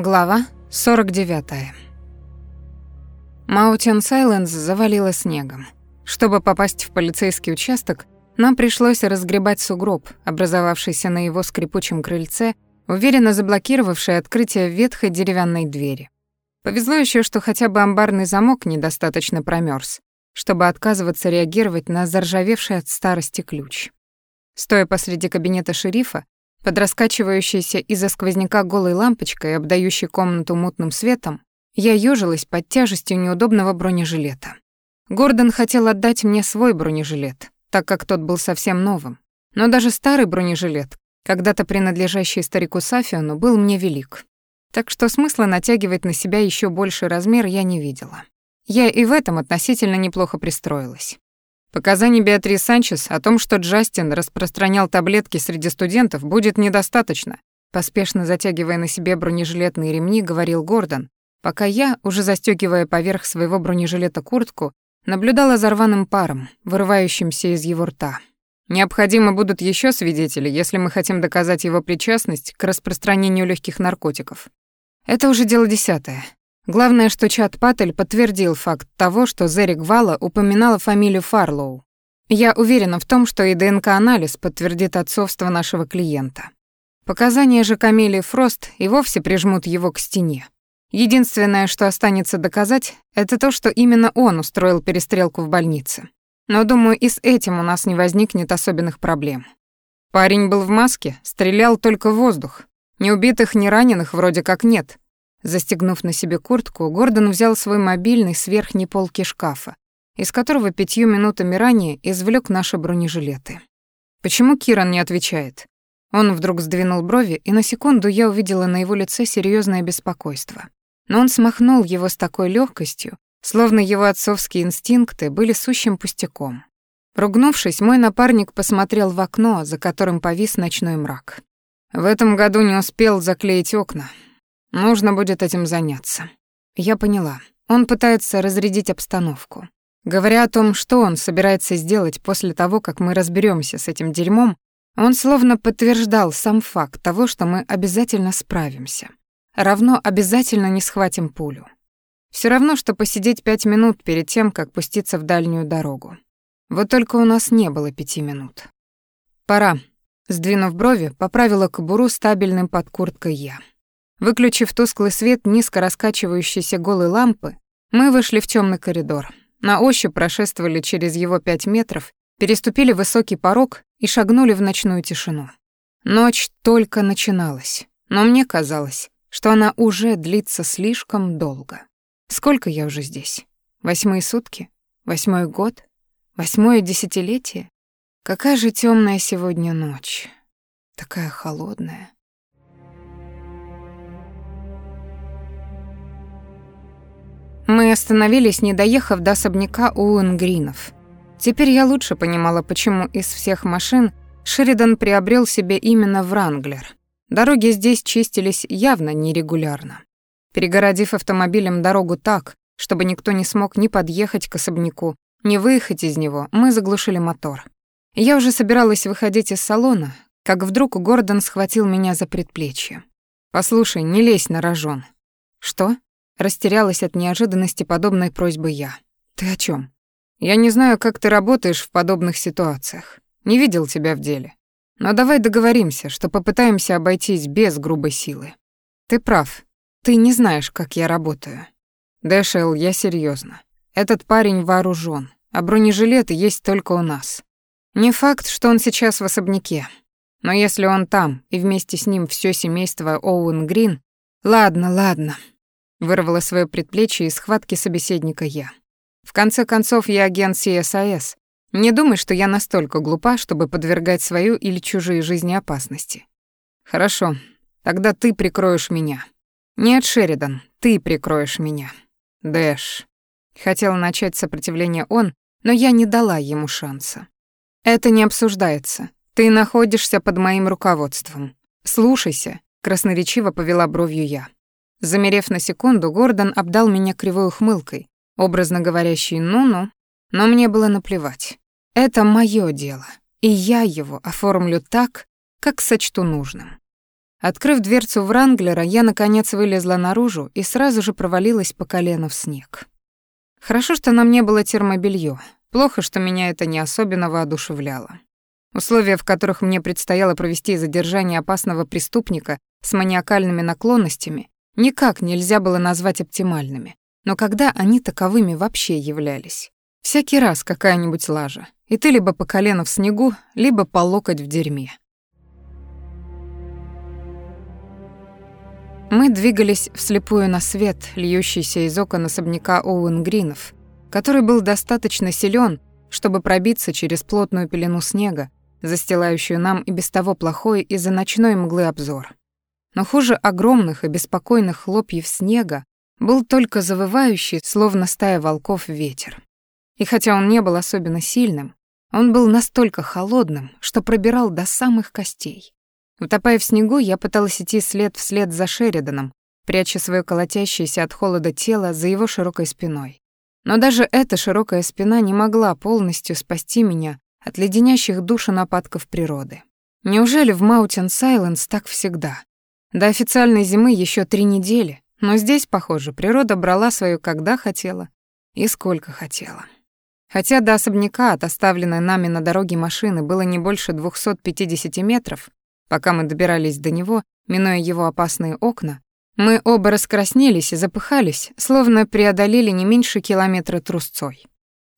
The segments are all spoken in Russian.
Глава 49. Маутин Сайленс завалило снегом. Чтобы попасть в полицейский участок, нам пришлось разгребать сугроб, образовавшийся на его скрипучем крыльце, уверенно заблокировавший открытие ветхой деревянной двери. Повезло еще, что хотя бы амбарный замок недостаточно промерз, чтобы отказываться реагировать на заржавевший от старости ключ. Стоя посреди кабинета шерифа, под раскачивающейся из-за сквозняка голой лампочкой, обдающей комнату мутным светом, я ёжилась под тяжестью неудобного бронежилета. Гордон хотел отдать мне свой бронежилет, так как тот был совсем новым. Но даже старый бронежилет, когда-то принадлежащий старику Сафиону, был мне велик. Так что смысла натягивать на себя еще больший размер я не видела. Я и в этом относительно неплохо пристроилась. Показаний Беатрис Санчес о том, что Джастин распространял таблетки среди студентов, будет недостаточно. Поспешно затягивая на себе бронежилетные ремни, говорил Гордон, пока я, уже застёгивая поверх своего бронежилета куртку, наблюдала за рваным паром, вырывающимся из его рта. Необходимы будут еще свидетели, если мы хотим доказать его причастность к распространению легких наркотиков. Это уже дело десятое. Главное, что Чат Паттель подтвердил факт того, что Зерик Вала упоминала фамилию Фарлоу. Я уверена в том, что и ДНК-анализ подтвердит отцовство нашего клиента. Показания же Камелии Фрост и вовсе прижмут его к стене. Единственное, что останется доказать, это то, что именно он устроил перестрелку в больнице. Но, думаю, и с этим у нас не возникнет особенных проблем. Парень был в маске, стрелял только в воздух. Ни убитых, ни раненых вроде как нет. Застегнув на себе куртку, Гордон взял свой мобильный с верхней полки шкафа, из которого пятью минутами ранее извлек наши бронежилеты. Почему Киран не отвечает? Он вдруг сдвинул брови, и на секунду я увидела на его лице серьезное беспокойство. Но он смахнул его с такой легкостью, словно его отцовские инстинкты были сущим пустяком. Ругнувшись, мой напарник посмотрел в окно, за которым повис ночной мрак. В этом году не успел заклеить окна, Нужно будет этим заняться. Я поняла. Он пытается разрядить обстановку. Говоря о том, что он собирается сделать после того, как мы разберемся с этим дерьмом, он словно подтверждал сам факт того, что мы обязательно справимся. Равно обязательно не схватим пулю. Все равно, что посидеть пять минут перед тем, как пуститься в дальнюю дорогу. Вот только у нас не было пяти минут. Пора. Сдвинув брови, поправила кобуру стабильным под курткой я. Выключив тусклый свет низко раскачивающейся голой лампы, мы вышли в темный коридор. На ощупь прошествовали через его пять метров, переступили высокий порог и шагнули в ночную тишину. Ночь только начиналась, но мне казалось, что она уже длится слишком долго. Сколько я уже здесь? Восьмые сутки? Восьмой год? Восьмое десятилетие? Какая же темная сегодня ночь. Такая холодная. Мы остановились, не доехав до особняка Уэнгринов. Теперь я лучше понимала, почему из всех машин Шеридан приобрел себе именно Вранглер. Дороги здесь чистились явно нерегулярно. Перегородив автомобилем дорогу так, чтобы никто не смог ни подъехать к особняку, ни выехать из него, мы заглушили мотор. Я уже собиралась выходить из салона, как вдруг Гордон схватил меня за предплечье. «Послушай, не лезь на рожон». «Что?» Растерялась от неожиданности подобной просьбы я. «Ты о чем? «Я не знаю, как ты работаешь в подобных ситуациях. Не видел тебя в деле. Но давай договоримся, что попытаемся обойтись без грубой силы. Ты прав. Ты не знаешь, как я работаю. Дэшел, я серьезно. Этот парень вооружен, а бронежилеты есть только у нас. Не факт, что он сейчас в особняке. Но если он там, и вместе с ним все семейство Оуэн Грин... Ладно, ладно, Вырвала свое предплечье из схватки собеседника я. В конце концов, я агент CSIS. Не думай, что я настолько глупа, чтобы подвергать свою или чужие жизни опасности. Хорошо, тогда ты прикроешь меня. Нет, Шеридан, ты прикроешь меня. Дэш. Хотел начать сопротивление он, но я не дала ему шанса. Это не обсуждается. Ты находишься под моим руководством. Слушайся, красноречиво повела бровью я. Замерев на секунду, Гордон обдал меня кривой ухмылкой, образно говорящей «ну-ну», но мне было наплевать. Это моё дело, и я его оформлю так, как сочту нужным. Открыв дверцу Вранглера, я, наконец, вылезла наружу и сразу же провалилась по колено в снег. Хорошо, что на мне было термобелье. Плохо, что меня это не особенно воодушевляло. Условия, в которых мне предстояло провести задержание опасного преступника с маниакальными наклонностями, никак нельзя было назвать оптимальными. Но когда они таковыми вообще являлись? Всякий раз какая-нибудь лажа, и ты либо по колено в снегу, либо по локоть в дерьме. Мы двигались вслепую на свет, льющийся из окон особняка Оуэн Гринов, который был достаточно силен, чтобы пробиться через плотную пелену снега, застилающую нам и без того плохой из-за ночной мглы обзор. Но хуже огромных и беспокойных хлопьев снега был только завывающий, словно стая волков, ветер. И хотя он не был особенно сильным, он был настолько холодным, что пробирал до самых костей. Утопая в снегу, я пыталась идти след вслед за Шериданом, пряча свое колотящееся от холода тело за его широкой спиной. Но даже эта широкая спина не могла полностью спасти меня от леденящих душу нападков природы. Неужели в Маутин Сайленс так всегда? До официальной зимы еще три недели, но здесь, похоже, природа брала свою когда хотела и сколько хотела. Хотя до особняка от оставленной нами на дороге машины было не больше 250 метров, Пока мы добирались до него, минуя его опасные окна, мы оба раскраснелись и запыхались, словно преодолели не меньше километра трусцой.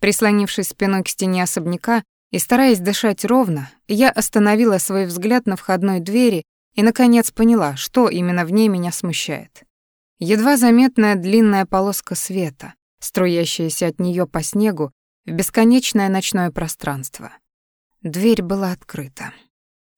Прислонившись спиной к стене особняка и стараясь дышать ровно, я остановила свой взгляд на входной двери и, наконец, поняла, что именно в ней меня смущает. Едва заметная длинная полоска света, струящаяся от нее по снегу в бесконечное ночное пространство. Дверь была открыта.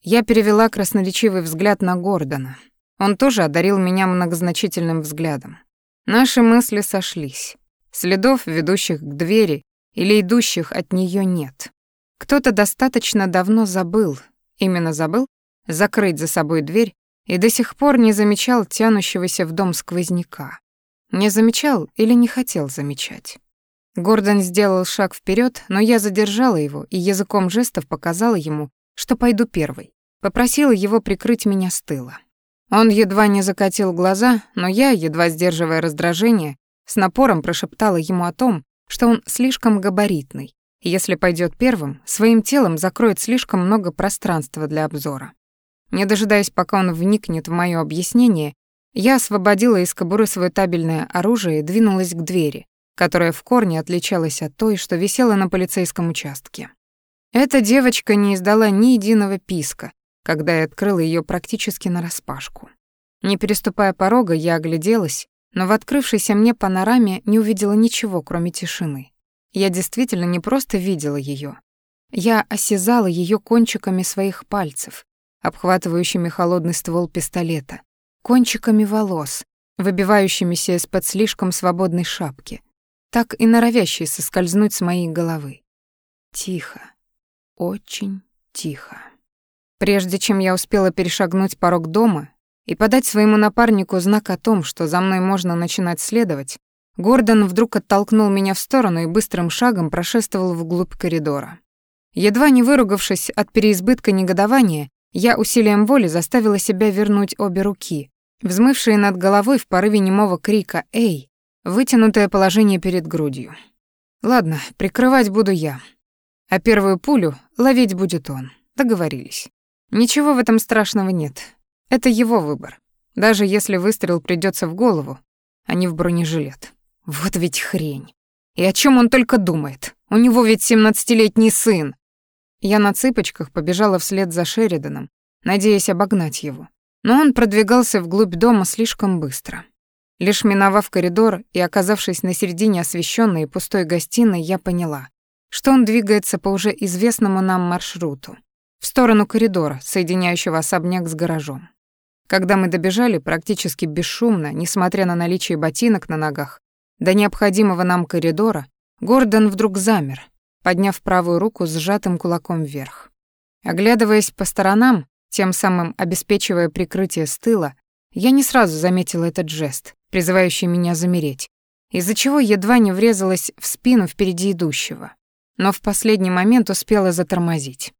Я перевела красноречивый взгляд на Гордона. Он тоже одарил меня многозначительным взглядом. Наши мысли сошлись. Следов, ведущих к двери или идущих от нее нет. Кто-то достаточно давно забыл, именно забыл, закрыть за собой дверь и до сих пор не замечал тянущегося в дом сквозняка. Не замечал или не хотел замечать. Гордон сделал шаг вперед, но я задержала его и языком жестов показала ему, что пойду первой. Попросила его прикрыть меня с тыла. Он едва не закатил глаза, но я, едва сдерживая раздражение, с напором прошептала ему о том, что он слишком габаритный, если пойдет первым, своим телом закроет слишком много пространства для обзора. Не дожидаясь, пока он вникнет в моё объяснение, я освободила из кобуры свое табельное оружие и двинулась к двери, которая в корне отличалась от той, что висела на полицейском участке. Эта девочка не издала ни единого писка, когда я открыла ее практически нараспашку. Не переступая порога, я огляделась, но в открывшейся мне панораме не увидела ничего, кроме тишины. Я действительно не просто видела ее. Я осязала ее кончиками своих пальцев, обхватывающими холодный ствол пистолета, кончиками волос, выбивающимися из-под слишком свободной шапки, так и норовящей соскользнуть с моей головы. Тихо, очень тихо. Прежде чем я успела перешагнуть порог дома и подать своему напарнику знак о том, что за мной можно начинать следовать, Гордон вдруг оттолкнул меня в сторону и быстрым шагом прошествовал вглубь коридора. Едва не выругавшись от переизбытка негодования, я усилием воли заставила себя вернуть обе руки, взмывшие над головой в порыве немого крика «Эй!», вытянутое положение перед грудью. Ладно, прикрывать буду я, а первую пулю ловить будет он. Договорились. Ничего в этом страшного нет. Это его выбор. Даже если выстрел придется в голову, а не в бронежилет. Вот ведь хрень. И о чем он только думает? У него ведь семнадцатилетний сын. Я на цыпочках побежала вслед за Шериданом, надеясь обогнать его. Но он продвигался вглубь дома слишком быстро. Лишь миновав коридор и оказавшись на середине освещенной и пустой гостиной, я поняла, что он двигается по уже известному нам маршруту в сторону коридора, соединяющего особняк с гаражом. Когда мы добежали практически бесшумно, несмотря на наличие ботинок на ногах, до необходимого нам коридора, Гордон вдруг замер, подняв правую руку с сжатым кулаком вверх. Оглядываясь по сторонам, тем самым обеспечивая прикрытие с тыла, я не сразу заметила этот жест, призывающий меня замереть, из-за чего едва не врезалась в спину впереди идущего, но в последний момент успела затормозить.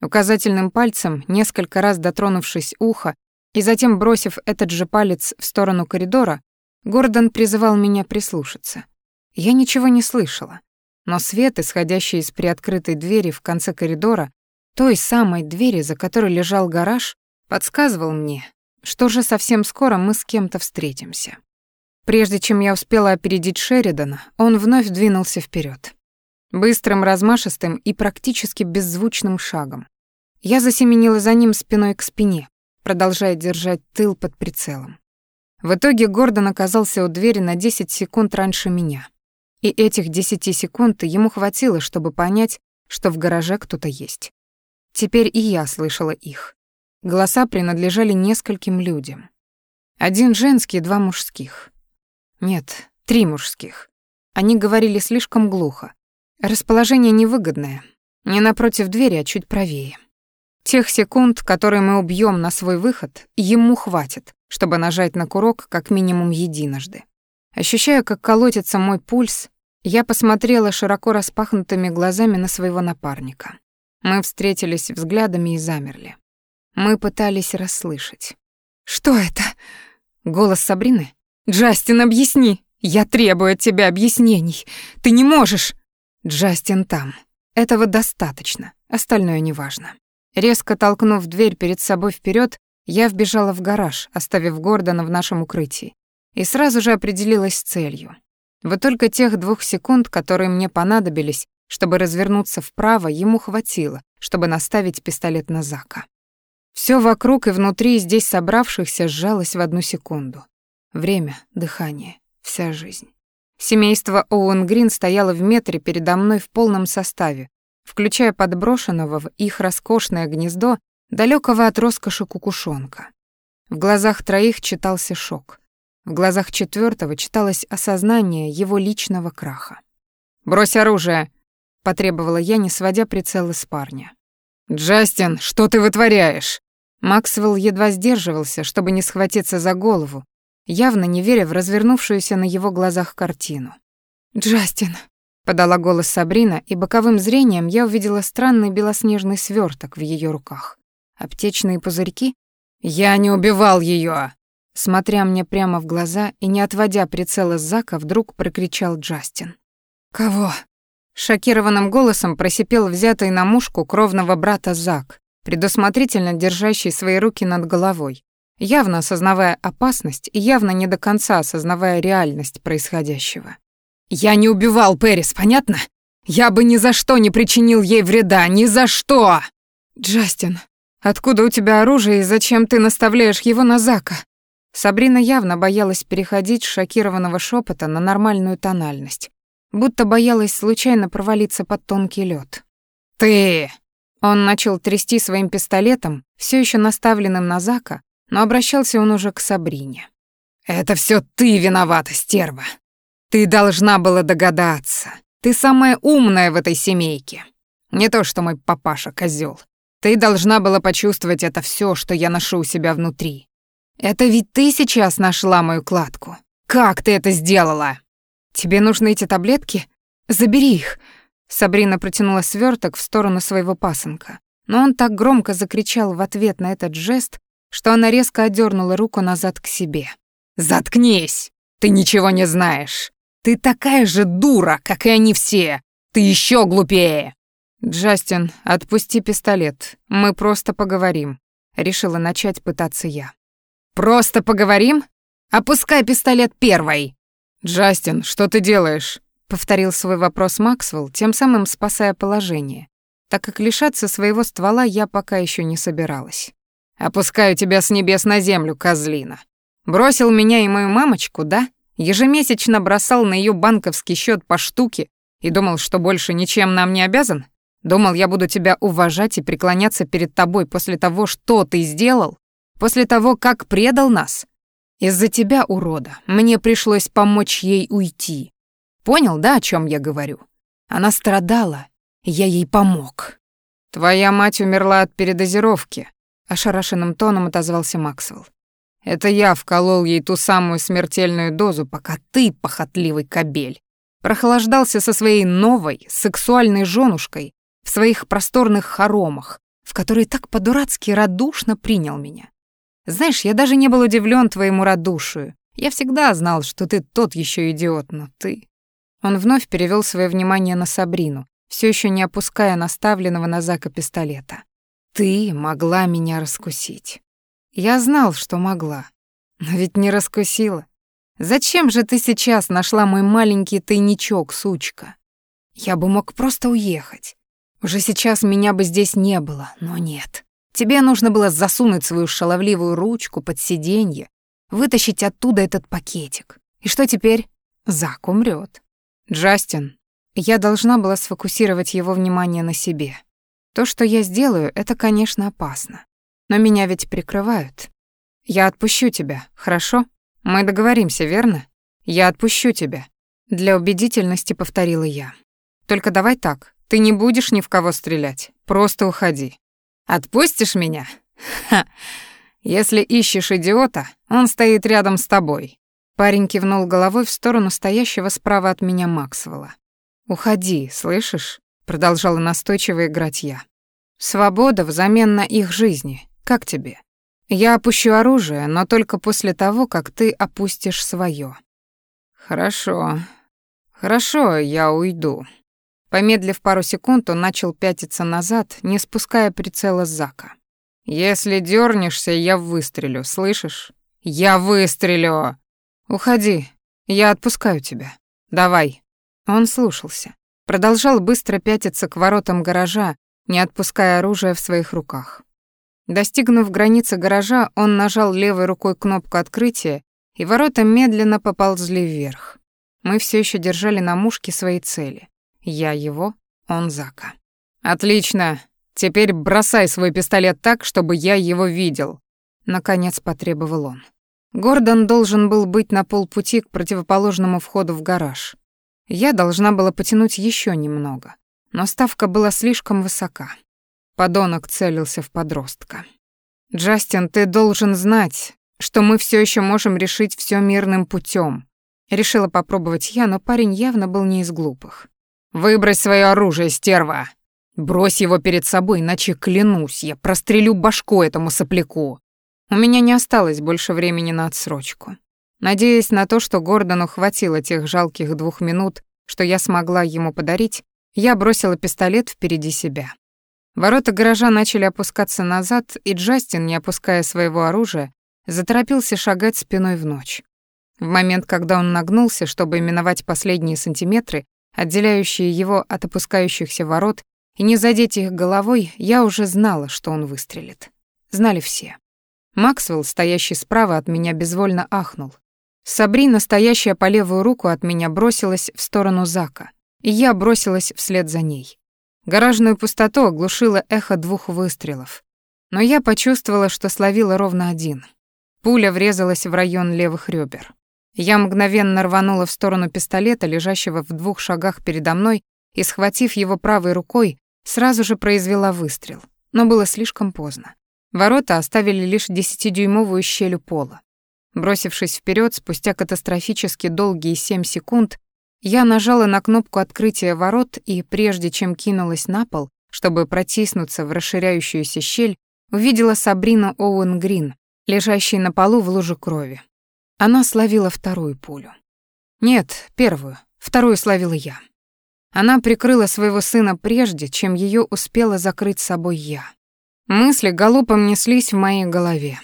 Указательным пальцем, несколько раз дотронувшись уха, И затем, бросив этот же палец в сторону коридора, Гордон призывал меня прислушаться. Я ничего не слышала, но свет, исходящий из приоткрытой двери в конце коридора, той самой двери, за которой лежал гараж, подсказывал мне, что же совсем скоро мы с кем-то встретимся. Прежде чем я успела опередить Шеридана, он вновь двинулся вперед, Быстрым, размашистым и практически беззвучным шагом. Я засеменила за ним спиной к спине, продолжая держать тыл под прицелом. В итоге Гордон оказался у двери на 10 секунд раньше меня. И этих 10 секунд ему хватило, чтобы понять, что в гараже кто-то есть. Теперь и я слышала их. Голоса принадлежали нескольким людям. Один женский, два мужских. Нет, три мужских. Они говорили слишком глухо. Расположение невыгодное. Не напротив двери, а чуть правее. Тех секунд, которые мы убьем на свой выход, ему хватит, чтобы нажать на курок как минимум единожды. Ощущая, как колотится мой пульс, я посмотрела широко распахнутыми глазами на своего напарника. Мы встретились взглядами и замерли. Мы пытались расслышать. «Что это?» Голос Сабрины. «Джастин, объясни! Я требую от тебя объяснений! Ты не можешь!» «Джастин там. Этого достаточно, остальное неважно». Резко толкнув дверь перед собой вперед, я вбежала в гараж, оставив Гордона в нашем укрытии, и сразу же определилась с целью. Вот только тех двух секунд, которые мне понадобились, чтобы развернуться вправо, ему хватило, чтобы наставить пистолет на Зака. Все вокруг и внутри здесь собравшихся сжалось в одну секунду. Время, дыхание, вся жизнь. Семейство Оуэн Грин стояло в метре передо мной в полном составе, включая подброшенного в их роскошное гнездо далекого от роскоши кукушонка. В глазах троих читался шок. В глазах четвертого читалось осознание его личного краха. «Брось оружие!» — потребовала я, не сводя прицела с парня. «Джастин, что ты вытворяешь?» Максвелл едва сдерживался, чтобы не схватиться за голову, явно не веря в развернувшуюся на его глазах картину. «Джастин», — подала голос Сабрина, и боковым зрением я увидела странный белоснежный сверток в ее руках. Аптечные пузырьки? «Я не убивал ее! Смотря мне прямо в глаза и не отводя прицела с Зака, вдруг прокричал Джастин. «Кого?» Шокированным голосом просипел взятый на мушку кровного брата Зак, предусмотрительно держащий свои руки над головой, явно осознавая опасность и явно не до конца осознавая реальность происходящего. «Я не убивал Пэрис, понятно? Я бы ни за что не причинил ей вреда, ни за что!» «Джастин, откуда у тебя оружие и зачем ты наставляешь его на Зака?» Сабрина явно боялась переходить с шокированного шепота на нормальную тональность, будто боялась случайно провалиться под тонкий лед. «Ты!» Он начал трясти своим пистолетом, все еще наставленным на Зака, но обращался он уже к Сабрине. «Это все ты виновата, стерва. Ты должна была догадаться. Ты самая умная в этой семейке. Не то, что мой папаша козел. Ты должна была почувствовать это все, что я ношу у себя внутри. Это ведь ты сейчас нашла мою кладку. Как ты это сделала?» «Тебе нужны эти таблетки? Забери их!» Сабрина протянула сверток в сторону своего пасынка. Но он так громко закричал в ответ на этот жест, что она резко отдернула руку назад к себе. «Заткнись! Ты ничего не знаешь! Ты такая же дура, как и они все! Ты еще глупее!» «Джастин, отпусти пистолет, мы просто поговорим», — решила начать пытаться я. «Просто поговорим? Опускай пистолет первой!» «Джастин, что ты делаешь?» — повторил свой вопрос Максвелл, тем самым спасая положение, так как лишаться своего ствола я пока еще не собиралась. «Опускаю тебя с небес на землю, козлина. Бросил меня и мою мамочку, да? Ежемесячно бросал на ее банковский счет по штуке и думал, что больше ничем нам не обязан? Думал, я буду тебя уважать и преклоняться перед тобой после того, что ты сделал? После того, как предал нас? Из-за тебя, урода, мне пришлось помочь ей уйти. Понял, да, о чем я говорю? Она страдала, я ей помог. Твоя мать умерла от передозировки, ошарашенным тоном отозвался Максвелл. Это я вколол ей ту самую смертельную дозу, пока ты, похотливый кобель, прохлаждался со своей новой сексуальной женушкой в своих просторных хоромах, в которые так по-дурацки радушно принял меня. Знаешь, я даже не был удивлен твоему радушию. Я всегда знал, что ты тот еще идиот, но ты...» Он вновь перевел свое внимание на Сабрину, все еще не опуская наставленного на Зака пистолета. «Ты могла меня раскусить. Я знал, что могла, но ведь не раскусила. Зачем же ты сейчас нашла мой маленький тайничок, сучка? Я бы мог просто уехать. Уже сейчас меня бы здесь не было, но нет. Тебе нужно было засунуть свою шаловливую ручку под сиденье, вытащить оттуда этот пакетик. И что теперь? Зак умрет. Джастин, я должна была сфокусировать его внимание на себе. То, что я сделаю, это, конечно, опасно. Но меня ведь прикрывают. Я отпущу тебя, хорошо? Мы договоримся, верно? Я отпущу тебя. Для убедительности повторила я. Только давай так, ты не будешь ни в кого стрелять. Просто уходи. Отпустишь меня? Ха. Если ищешь идиота, он стоит рядом с тобой. Парень кивнул головой в сторону стоящего справа от меня Максвелла. Уходи, слышишь? продолжала настойчиво играть я. Свобода взамен на их жизни. Как тебе? Я опущу оружие, но только после того, как ты опустишь свое. Хорошо. Хорошо, я уйду. Помедлив пару секунд, он начал пятиться назад, не спуская прицела с Зака. Если дернешься, я выстрелю, слышишь? Я выстрелю. Уходи. Я отпускаю тебя. Давай. Он слушался. Продолжал быстро пятиться к воротам гаража, не отпуская оружие в своих руках. Достигнув границы гаража, он нажал левой рукой кнопку открытия, и ворота медленно поползли вверх. Мы все еще держали на мушке свои цели. Я его, он Зака. «Отлично! Теперь бросай свой пистолет так, чтобы я его видел», — наконец потребовал он. Гордон должен был быть на полпути к противоположному входу в гараж. Я должна была потянуть еще немного, но ставка была слишком высока. Подонок целился в подростка. «Джастин, ты должен знать, что мы все еще можем решить все мирным путем. Решила попробовать я, но парень явно был не из глупых. «Выбрось свое оружие, стерва! Брось его перед собой, иначе, клянусь, я прострелю башку этому сопляку!» У меня не осталось больше времени на отсрочку. Надеясь на то, что Гордону хватило тех жалких двух минут, что я смогла ему подарить, я бросила пистолет впереди себя. Ворота гаража начали опускаться назад, и Джастин, не опуская своего оружия, заторопился шагать спиной в ночь. В момент, когда он нагнулся, чтобы именовать последние сантиметры, отделяющие его от опускающихся ворот, и не задеть их головой, я уже знала, что он выстрелит. Знали все. Максвелл, стоящий справа от меня, безвольно ахнул. Сабрина, стоящая по левую руку от меня, бросилась в сторону Зака, и я бросилась вслед за ней. Гаражную пустоту оглушило эхо двух выстрелов. Но я почувствовала, что словила ровно один. Пуля врезалась в район левых ребер. Я мгновенно рванула в сторону пистолета, лежащего в двух шагах передо мной, и, схватив его правой рукой, сразу же произвела выстрел. Но было слишком поздно. Ворота оставили лишь десятидюймовую щель пола. Бросившись вперед, спустя катастрофически долгие семь секунд, я нажала на кнопку открытия ворот и, прежде чем кинулась на пол, чтобы протиснуться в расширяющуюся щель, увидела Сабрину Оуэн Грин, лежащей на полу в луже крови. Она словила вторую пулю. Нет, первую, вторую словила я. Она прикрыла своего сына прежде, чем ее успела закрыть собой я. Мысли галопом неслись в моей голове.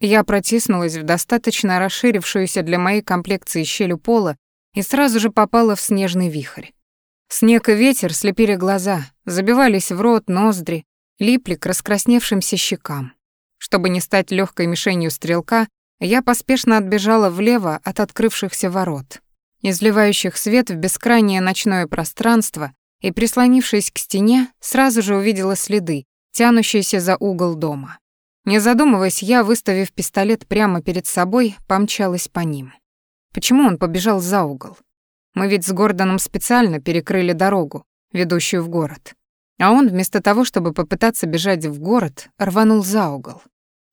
Я протиснулась в достаточно расширившуюся для моей комплекции щель у пола и сразу же попала в снежный вихрь. Снег и ветер слепили глаза, забивались в рот, ноздри, липли к раскрасневшимся щекам. Чтобы не стать легкой мишенью стрелка, я поспешно отбежала влево от открывшихся ворот, изливающих свет в бескрайнее ночное пространство, и, прислонившись к стене, сразу же увидела следы, тянущиеся за угол дома. Не задумываясь, я, выставив пистолет прямо перед собой, помчалась по ним. Почему он побежал за угол? Мы ведь с Гордоном специально перекрыли дорогу, ведущую в город. А он, вместо того, чтобы попытаться бежать в город, рванул за угол.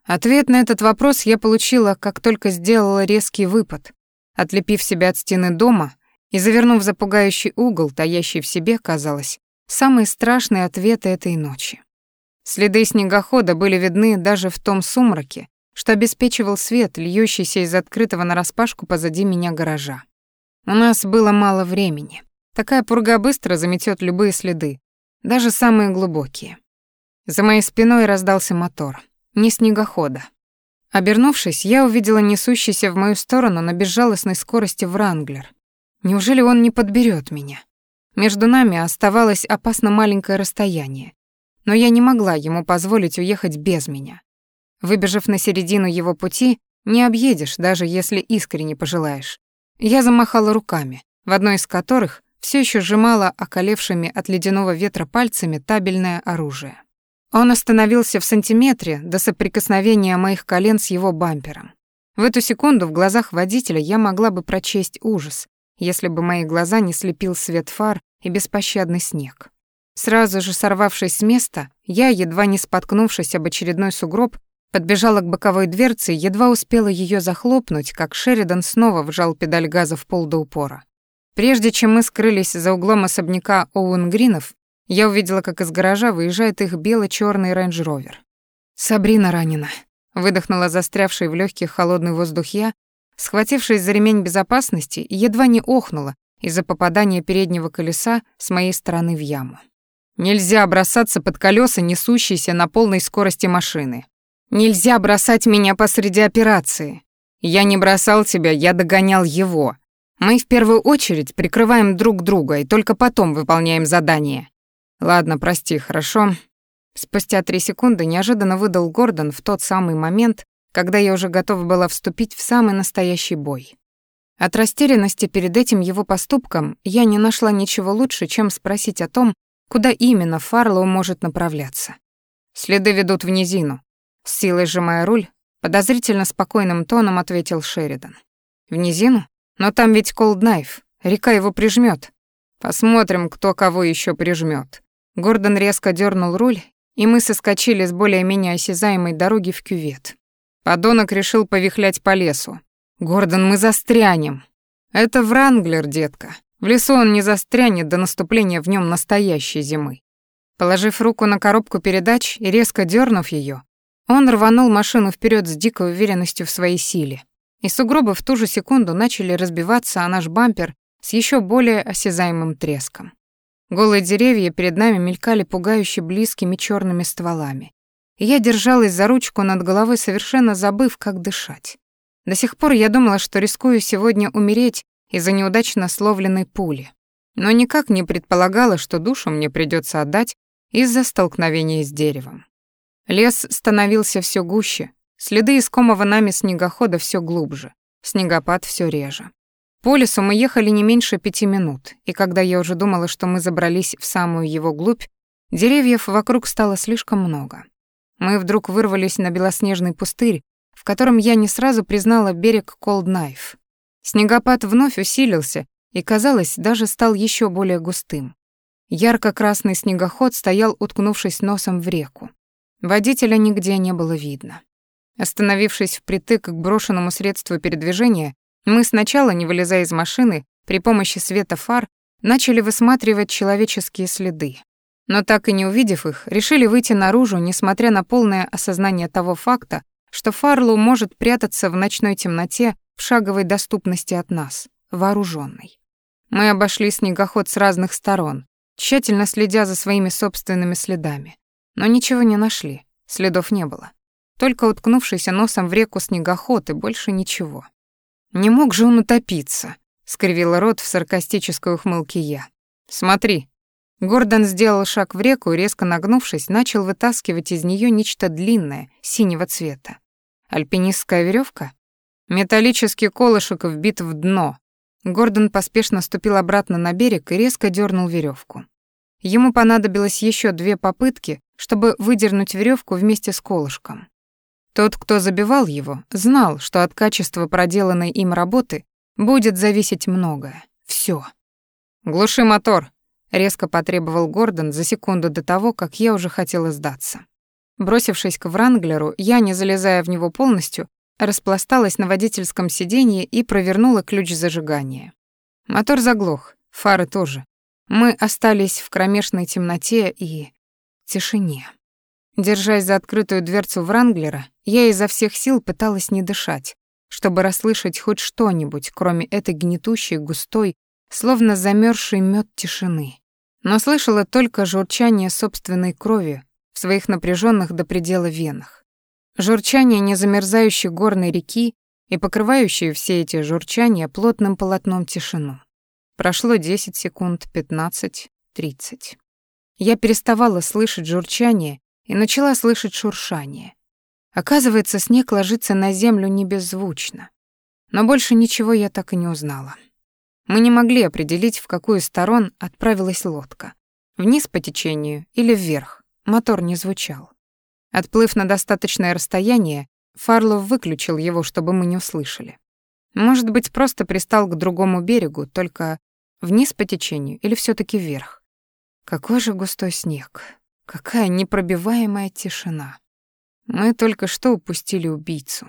Ответ на этот вопрос я получила, как только сделала резкий выпад, отлепив себя от стены дома и завернув за пугающий угол, таящий в себе, казалось, самые страшные ответы этой ночи. Следы снегохода были видны даже в том сумраке, что обеспечивал свет, льющийся из открытого нараспашку позади меня гаража. У нас было мало времени. Такая пурга быстро заметет любые следы, даже самые глубокие. За моей спиной раздался мотор. Не снегохода. Обернувшись, я увидела несущийся в мою сторону на безжалостной скорости Вранглер. Неужели он не подберет меня? Между нами оставалось опасно маленькое расстояние, но я не могла ему позволить уехать без меня. Выбежав на середину его пути, не объедешь, даже если искренне пожелаешь. Я замахала руками, в одной из которых все еще сжимала околевшими от ледяного ветра пальцами табельное оружие. Он остановился в сантиметре до соприкосновения моих колен с его бампером. В эту секунду в глазах водителя я могла бы прочесть ужас, если бы мои глаза не слепил свет фар и беспощадный снег. Сразу же сорвавшись с места, я, едва не споткнувшись об очередной сугроб, подбежала к боковой дверце и едва успела ее захлопнуть, как Шеридан снова вжал педаль газа в пол до упора. Прежде чем мы скрылись за углом особняка Оуэн Гринов, я увидела, как из гаража выезжает их бело-черный рейндж-ровер. «Сабрина ранена», — выдохнула застрявший в легких холодный воздух я, схватившись за ремень безопасности, едва не охнула из-за попадания переднего колеса с моей стороны в яму. Нельзя бросаться под колеса, несущиеся на полной скорости машины. Нельзя бросать меня посреди операции. Я не бросал тебя, я догонял его. Мы в первую очередь прикрываем друг друга и только потом выполняем задание. Ладно, прости, хорошо. Спустя три секунды неожиданно выдал Гордон в тот самый момент, когда я уже готова была вступить в самый настоящий бой. От растерянности перед этим его поступком я не нашла ничего лучше, чем спросить о том, куда именно Фарлоу может направляться. Следы ведут в низину. С силой сжимая руль, подозрительно спокойным тоном ответил Шеридан. В низину? Но там ведь Колднайф, река его прижмет. Посмотрим, кто кого еще прижмет. Гордон резко дернул руль, и мы соскочили с более-менее осязаемой дороги в кювет. Подонок решил повихлять по лесу. «Гордон, мы застрянем!» «Это Вранглер, детка. В лесу он не застрянет до наступления в нем настоящей зимы». Положив руку на коробку передач и резко дернув ее, он рванул машину вперед с дикой уверенностью в своей силе. И сугробы в ту же секунду начали разбиваться о наш бампер с еще более осязаемым треском. Голые деревья перед нами мелькали пугающе близкими черными стволами. Я держалась за ручку над головой, совершенно забыв, как дышать. До сих пор я думала, что рискую сегодня умереть из-за неудачно словленной пули. Но никак не предполагала, что душу мне придется отдать из-за столкновения с деревом. Лес становился все гуще, следы искомого нами снегохода все глубже, снегопад все реже. По лесу мы ехали не меньше пяти минут, и когда я уже думала, что мы забрались в самую его глубь, деревьев вокруг стало слишком много. Мы вдруг вырвались на белоснежный пустырь, в котором я не сразу признала берег Колднайф. Снегопад вновь усилился и, казалось, даже стал еще более густым. Ярко-красный снегоход стоял, уткнувшись носом в реку. Водителя нигде не было видно. Остановившись впритык к брошенному средству передвижения, мы сначала, не вылезая из машины, при помощи света фар, начали высматривать человеческие следы. Но так и не увидев их, решили выйти наружу, несмотря на полное осознание того факта, что Фарлу может прятаться в ночной темноте в шаговой доступности от нас, вооруженный. Мы обошли снегоход с разных сторон, тщательно следя за своими собственными следами. Но ничего не нашли, следов не было. Только уткнувшийся носом в реку снегоход и больше ничего. «Не мог же он утопиться», — скривила рот в саркастической ухмылке я. «Смотри». Гордон сделал шаг в реку и, резко нагнувшись, начал вытаскивать из нее нечто длинное, синего цвета. Альпинистская веревка? Металлический колышек вбит в дно. Гордон поспешно ступил обратно на берег и резко дернул веревку. Ему понадобилось еще две попытки, чтобы выдернуть веревку вместе с колышком. Тот, кто забивал его, знал, что от качества проделанной им работы будет зависеть многое. Все. «Глуши мотор», — резко потребовал Гордон за секунду до того, как я уже хотела сдаться. Бросившись к Вранглеру, я, не залезая в него полностью, распласталась на водительском сиденье и провернула ключ зажигания. Мотор заглох, фары тоже. Мы остались в кромешной темноте и тишине. Держась за открытую дверцу Вранглера, я изо всех сил пыталась не дышать, чтобы расслышать хоть что-нибудь, кроме этой гнетущей, густой, словно замерзший мед тишины. Но слышала только журчание собственной крови в своих напряженных до предела венах. Журчание незамерзающей горной реки и покрывающее все эти журчания плотным полотном тишину. Прошло 10 секунд, 15, 30. Я переставала слышать журчание и начала слышать шуршание. Оказывается, снег ложится на землю не беззвучно. Но больше ничего я так и не узнала. Мы не могли определить, в какую сторон отправилась лодка. Вниз по течению или вверх. Мотор не звучал. Отплыв на достаточное расстояние, Фарлов выключил его, чтобы мы не услышали. Может быть, просто пристал к другому берегу, только вниз по течению или все таки вверх. Какой же густой снег. Какая непробиваемая тишина. Мы только что упустили убийцу.